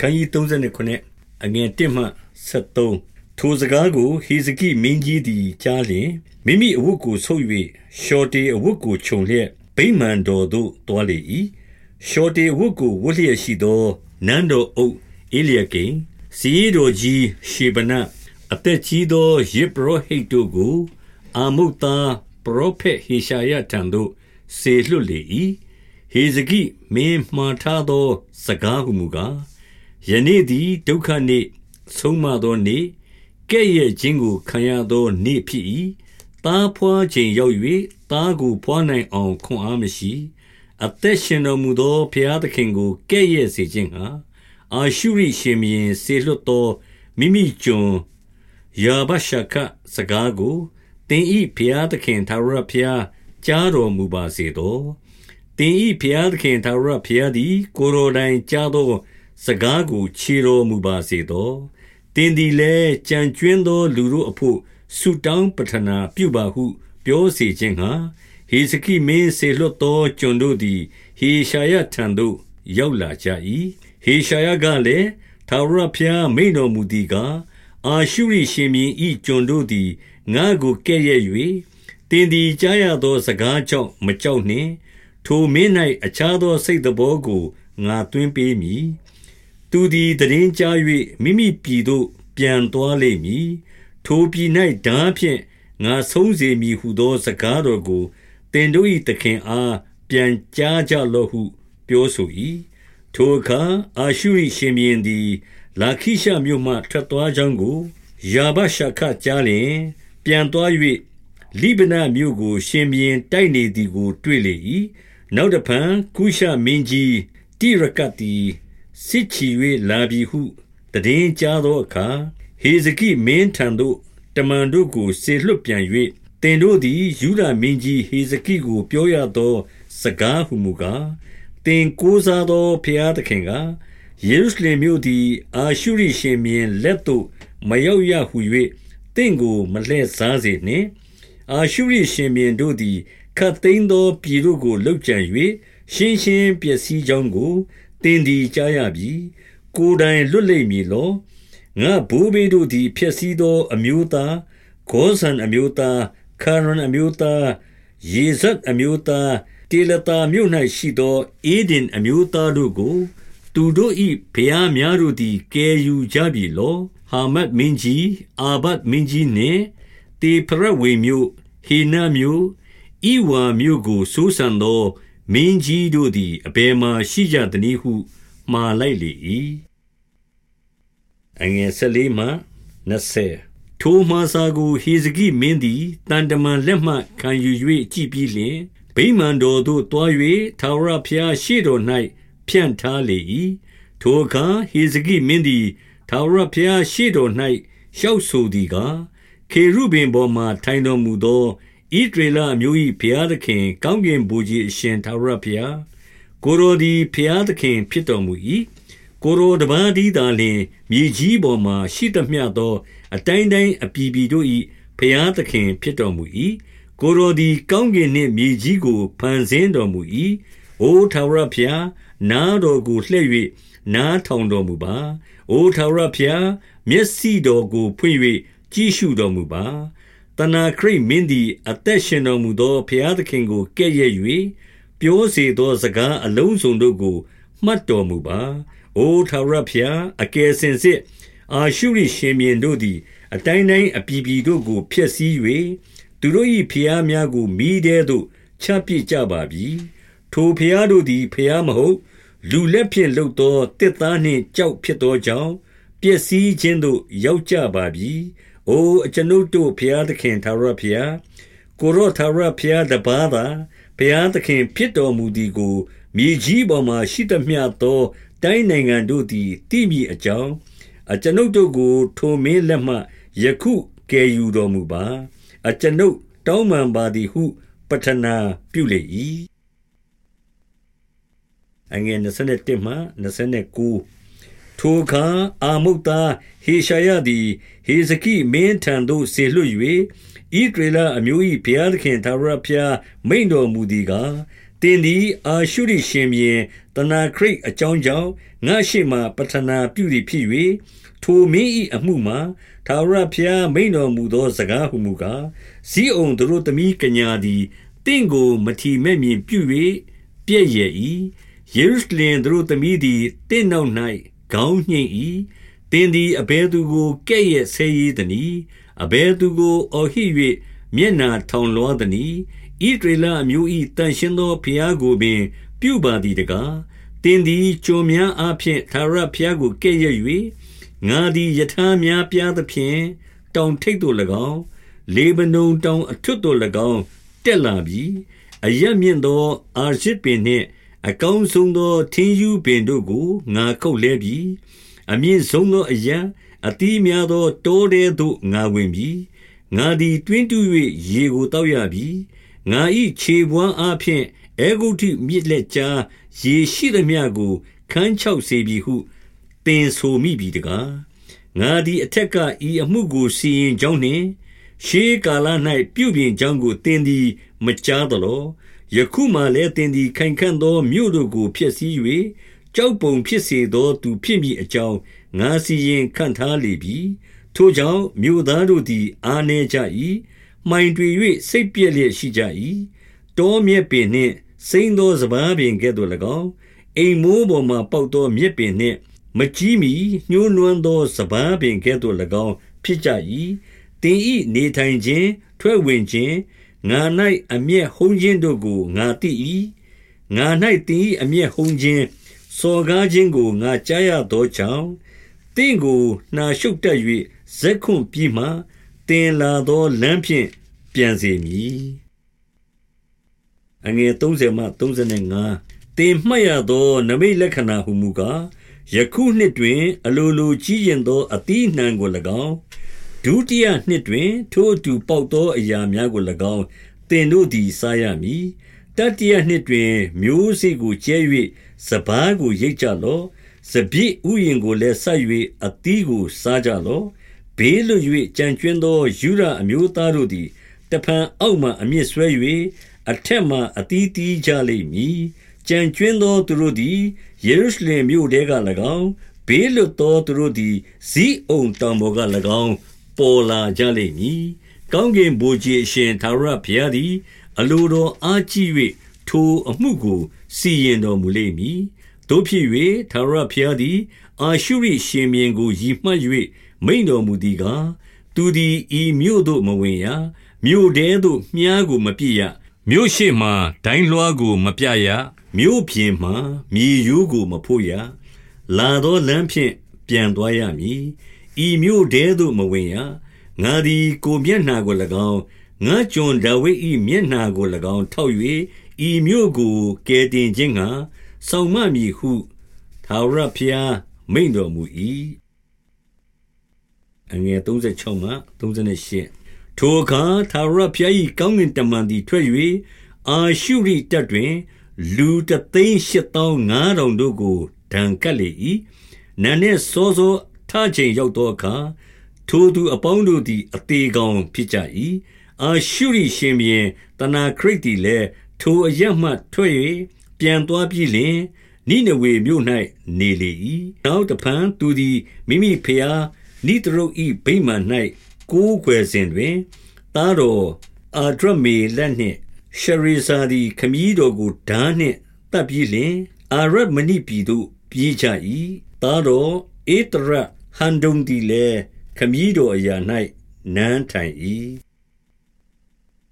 ခန်းကြီး39အငယ်1မှ73ထိုစကားကိုဟေဇကိမင်းကြီးသည်ကြားလျင်မိမိအဝတ်ကိုဆုပ်၍ရှော်တေအဝတ်ကိုခြုံလျက်ဗိမာန်တော်သို့တွားလေ၏ရှော်တေဝတ်ကိုဝတ်လျက်ရှိသောနန်းတော်အုပ်အေလျကိန်စီတော်ကြီးရှေဗနအသက်ကြီးသောယေဘရဟိတ်တို့ကိုအာမုတ်သားပရောဖက်ဟေရှာယထံသို့ဆေလွတ်လေ၏ဟေဇကိမင်းမှားထားသော စကားဟုမူကား ယနေ့သည်ဒုက္ခနှင့်ဆုံးမသောနေ့ကဲ့ရဲ့ခြင်းကိုခံရသောနေ့ဖြစ်၏သားဖွာခြင်းရောက်၍သားကိုဖွာနိုင်အောင်ခွန်အားမရှိအသက်ရှင်တော်မူသောဘုရားသခင်ကိုကဲ့ရဲ့စေခြင်းဟာအာရှုရိရှင်ဘရင်ဆေလွတ်သောမိမိကျွန်ယာဘရှခစကားကိုတင်ဤဘုရားသခင်သာရဘုရားကြားတော်မူပါစေသောတင်ဤဘုရားသခင်သာရဘုရားသည်ကိုယ်တော်တိုင်ကြားသော စကားကိုခြေတော်မူပါစေသောတင်သည်လည်းကြံကျွင်းသောလူတို့အဖို့ဆုတောင်းပတနာပြုပါဟု ပြောစေခြင်းဟာဟေစကိမင်းစေလွတ်သောကျွန်တို့သည်ဟေရှာယထံသို့ရောက်လာကြ၏ဟေရှာယကလည်းသာရဘုရားမိန်တော်မူသည်ကားအာရှုရိရှင်မြင်းဤကျွန်တို့သည်ငါကိုကဲ့ရဲ့၍တင်သည်ကြားရသောစကားကြောင့်မကြောက်နှင့်ထိုမင်း၌အခြားသောစိတ်တော်ကိုငါတွင်ပေးမည် သူသည်တည်င်းကြား၍မိမိပြည်သို့ ပြန်သွားလိမ့်မည်ထိုပြည်၌ဓာဖြင့်ငါဆုံးစေမည်ဟုသော စကားတော်ကိုတင်တို့၏သခင်အားပြန်ကြားကြလော့ဟု ပြောဆို၏ထိုအခါအာရှုရိရှင်ဘီရင်သည် လာခိရှမြို့မှထွက်သွားကြောင်းကိုယာဘရှခကြားလျင် ပြန်သွား၍လိဗနမြို့ကို ရှင်ဘီရင်တိုက်နေသည်ကို တွေ့လေ၏နောက်တဖန်ကုရှမင်းကြီးတိရကတ်သည် စစ်ချီ၍လာပြီဟုတည်င်းကြားသောအခါဟေဇကိမင်းထံသို့တမန်တို့ကိုဆေလွတ်ပြန်၍တင်တို့သည်ယူဒမင်းကြီးဟေဇကိကို ပြောရသော စကားဟုမူကားတင်ကိုးစားသောဖျားသခင်ကယေရုရှလင်မြို့သည် အာရှုရိရှင်မြင်းလက်သို့မရောက်ရဟု၍တင့်ကိုမလှည့်စားစေနှင့်အာရှုရိရှင်မြင်းတို့သည်ခတ်သိမ်းသောပြည်တို့ကိုလှုပ်ကြံ၍ရှင်းရှင်းပျက်စီးကြောင်းကို တင်သည်ကြားရပြီကိုယ်တိုင်လွတ်လိမ့်မည်လောငါဘိုးဘေးတို့သည်ဖျက်ဆီးသော အမျိုးသားဂောဇန်အမျိုးသားခါရန်အမျိုးသားယေဇတ်အမျိုးသားတေလတာမြို့၌ရှိသောအေဒင်အမျိုးသားတို့ကို သူတို့၏ဘုရားများတို့သည်ကယ်ယူကြပြီလောဟာမတ်မင်းကြီးအာဘတ်မင်းကြီးနှင့်တေဖရဝေမြို့ဟေနမြို့ဤဝါမြို့ကိုစိုးစံသော မင်းကြီးတို့သည်အဘယ်မှရှိကြသနည်းဟုမှားလိုက်လေ၏အငယ်၁၄မှ20ထိုမှာစာကိုဟေဇကိမင်းသည်တန်တမန်လက်မှခံယူ၍ကြည်ပြီးလျှင်ဗိမာန်တော်သို့တွား၍သာဝရဖျားရှိတော်၌ဖြန့်ထားလေ၏ထိုအခါဟေဇကိမင်းသည်သာဝရဖျားရှိတော်၌လျှောက်ဆိုသည်ကားခေရုဗင်ပေါ်မှထိုင်တော်မူသော ဣဒရေလအမျိုး၏ဘုရားသခင် ကောင်းကင်ဘုရားအရှင်သာရဘုရားကိုရိုဒီဘုရားသခင် ဖြစ်တော်မူ၏ကိုရိုတပါးဒီသာလျှင်မြေကြီးပေါ်မှရှိသမျှသော အတိုင်းတိုင်းအပြည်ပြည်တို့၏ဘုရားသခင်ဖြစ်တော်မူ၏ကိုရိုဒီကောင်းကင်နှင့်မြေကြီးကိုဖန်ဆင်းတော်မူ၏အိုသာရဘုရားနားတော်ကိုလှည့်၍နားထောင်တော်မူပါအိုသာရဘုရားမျက်စိတော်ကိုဖွင့်၍ကြည့်ရှုတော်မူပါ တနာခရိမင်းသည် အသက်ရှင်တော်မူသော ဘုရားသခင်ကို ကဲ့ရဲ့၍ပြောစေသော စကားအလုံးစုံတို့ကို မှတ်တော်မူပါ။အိုထာဝရဘုရား အကယ်စင်စစ် အာရှုရိရှင်မြင်းတို့သည် အတိုင်းတိုင်း အပြည်ပြည်တို့ကို ဖျက်ဆီး၍သူတို့၏ဘုရားများကိုမိတဲ့သို့ ချပစ်ကြပါပြီ။ထိုဘုရားတို့သည် ဘုရားမဟုတ် လူလက်ဖြင့် လုပ်သောတစ်သားနှင့်ကြောက်ဖြစ်သောကြောင့် ပျက်စီးခြင်းသို့ ရောက်ကြပါပြီ။ အိုအကျွန်ုပ်တို့ဘုရားသခင်သာရဘုရားကိုရောသာရဘုရားတပါးသာဘုရားသခင်ဖြစ်တော်မူသည်ကိုမြေကြီးပေါ်မှရှိသမျှသောတိုင်းနိုင်ငံတို့သည်သိမိအကြောင်းအကျွန်ုပ်တို့ကိုထိုမင်းလက်မှယခုကယ်ယူတော်မူပါအကျွန်ုပ်တောင်းပန်ပါသည်ဟုပတနာပြုလေ၏အငယ်27မှ29 ထိုအခါအာမုတ်သားဟေရှာယသည် ဟေဇကိမင်းထံသို့ဆေလွတ်၍ဣဒရေလအမျိုး၏ဘုရားသခင်သာရဘုရားမိန်တော်မူသည်ကားသင်သည်အာရှုရိရှင်ဘုရင်တနာခရိတ်အကြောင်းကြောင့်ငါရှိမှပထနာပြုသည်ဖြစ်၍ထိုမင်း၏အမှုမှာသာရဖျားမိန်တော်မူသောစကားဟုမူကားဇီးအောင်တို့သမီးကညာသည်တင့်ကိုမထီမဲ့မြင်ပြု၍ပြည့်ရဲ့၏ယေရုရှလင်တို့သမီးသည်တင့်နောက်၌ ခေါင်းညှိ၏တင်သည်အဘဲသူကိုကဲ့ရဲ့ဆဲရည်သည်အဘဲသူကိုအော်ဟစ်၍မျက်နာထောင်လွှားသည်ဣဒရေလအမျိုး၏တန်ရှင်းသောဖျားကိုပင် ပြုပါသည်တကားတင်သည်ကြုံများအဖျင်သာရဖျားကိုကဲ့ရဲ့၍ငါသည်ယထာများပြားသဖြင့်တောင်ထိပ်သို့၎င်းလေဗနုန်တောင်အထွတ်သို့၎င်းတက်လာပြီအရမြင့်သောအာရစ်ပင်နှင့် အကောင်းဆုံးသောထင်းယူပင်တို့ကိုငါခုတ်လဲပြီအမြင့်ဆုံးသောအရန်အတီးများသောတောထဲသို့ငါဝင်ပြီငါသည်တွင်းတူ၍ရေကိုတောက်ရပြီငါ၏ခြေပွားအားဖြင့်အေဂုတိမြစ်လက်ကြားရေရှိသမျှကိုခန်းချောက်စေပြီဟုသင်ဆိုမိပြီတကားငါသည်အထက်ကဤအမှုကိုစီရင်ကြောင်းနှင့်ရှေးကာလ၌ပြုပြင်ကြောင်းကိုသင်သည်မကြားသလော ယခုမှလည်းသင်သည်ခိုင်ခံ့သောမြို့တို့ကိုဖျက်ဆီး၍ကြောက်ပုံဖြစ်စေသောသူဖြစ်မည်အကြောင်းငါစီရင်ခံထားလေပြီထိုကြောင့်မြို့သားတို့သည် အာနေကြ၏မှိုင်တွေ၍စိတ်ပြည့်လျက်ရှိကြ၏တောမြက်ပင်နှင့်စိမ့်သောစပားပင်ကဲ့သို့၎င်းအိမ်မိုးပေါ်မှပေါက်သောမြက်ပင်နှင့်မကြီးမီညှိုးနွမ်းသောစပားပင်ကဲ့သို့၎င်း ဖြစ်ကြ၏တင်ဤနေထိုင်ခြင်းထွက်ဝင်ခြင်း ငါ၌အမျက်ဟုံးခြင်းတို့ကိုငါသိ၏ငါ၌တင်ဤအမျက်ဟုံးခြင်းစော်ကားခြင်းကိုငါကြားရသောကြောင့်တင့်ကိုနှာရှုပ်တက်၍ဇက်ခွန့်ပြီးမှတင်လာသောလမ်းဖြင့်ပြန်စေမည်အငယ်30မှ35တင်မှတ်ရသောနမိတ်လက္ခဏာဟုမူကားယခုနှစ်တွင် အလိုလိုကြီးရင်သောအတိနှံကို၎င်း ဒုတိယနှစ်တွင် ထိုအတူပေါက်သောအရာများကို၎င်းတင်တို့သည်စားရမည်တတိယနှစ်တွင် မျိုးစေ့ကိုကျဲ၍စပားကိုရိတ်ကြလော့စပြည့်ဥယင်ကိုလည်းဆက်၍အသီးကိုစားကြလော့ဘေးလွတ်၍ကြံကျွင်းသောယူရအမျိုးသားတို့သည်တဖန်အောက်မှအမြင့်ဆွဲ၍အထက်မှအသီးတီးကြလိမ့်မည်ကြံကျွင်းသောသူတို့သည်ယေရုရှလင်မြို့ထဲက၎င်းဘေးလွတ်သောသူတို့သည်ဇီးအုံတောင်ပေါ်က၎င်း ပေါ်လာကြလိမ့်မည်ကောင်းကင်ဘိုးကြီးအရှင်သာရဘုရားသည် အလိုတော်အားကြီး၍ထိုအမှုကိုစီရင်တော်မူလိမ့်မည်တို့ဖြစ်၍သာရဘုရားသည် အာရှုရိရှင်မြင်းကိုရည်မှတ်၍မိန်တော်မူသည်ကားသူသည်ဤမြို့သို့မဝင်ရမြို့ထဲသို့မြားကိုမပြည့်ရမြို့ရှိမှဒိုင်းလွှားကိုမပြရမြို့ပြင်မှမြေရိုးကိုမဖို့ရလာသောလမ်းဖြင့်ပြန်သွားရမည် ဤမြို့ထဲသို့မဝင်ရငါသည်ကိုမျက်နှာကို၎င်းငါကျွန်ဒါဝိဒ်၏မျက်နှာကို၎င်းထောက်၍ဤမြို့ကိုကယ်တင်ခြင်းငှာဆောင်မမည်ဟုသာရဖျားမိန်တော်မူ၏အငယ်36မှ38ထိုအခါသာရဖျား၏ကောင်းကင်တမန်သည်ထွက်၍အာရှုရိတပ်တွင် လူတသိန်းရှစ်သောင်းငါးထောင်တို့ကိုဒဏ်ကပ်လေ၏နန်းနှင့်စောစော ထချိန်ရောက်သောအခါထိုသူအပေါင်းတို့သည် အသေးကောင်ဖြစ်ကြ၏အာရှုရိရှင်ဘီရင်တနာခရစ်သည်လည်းထိုအရမှထွက်၍ပြန်သွားပြီးလျှင်နိနဝေမြို့၌နေလေ၏နောက်တဖန်သူသည်မိမိဖျားနိတရုတ်၏ဗိမာန်၌ကိုးကွယ်စဉ်တွင်သားတော်အာဒရမေလက်နှင့်ရှရီဇာသည်ခမည်းတော်ကိုဓာနှင့်တပ်ပြီးလျှင်အာရမဏိပြည်သို့ပြေးကြ၏သားတော်ဧတရ ဟန်ဒုံသည်လည်းခမည်းတော်အရာ၌နန်းထိုင်၏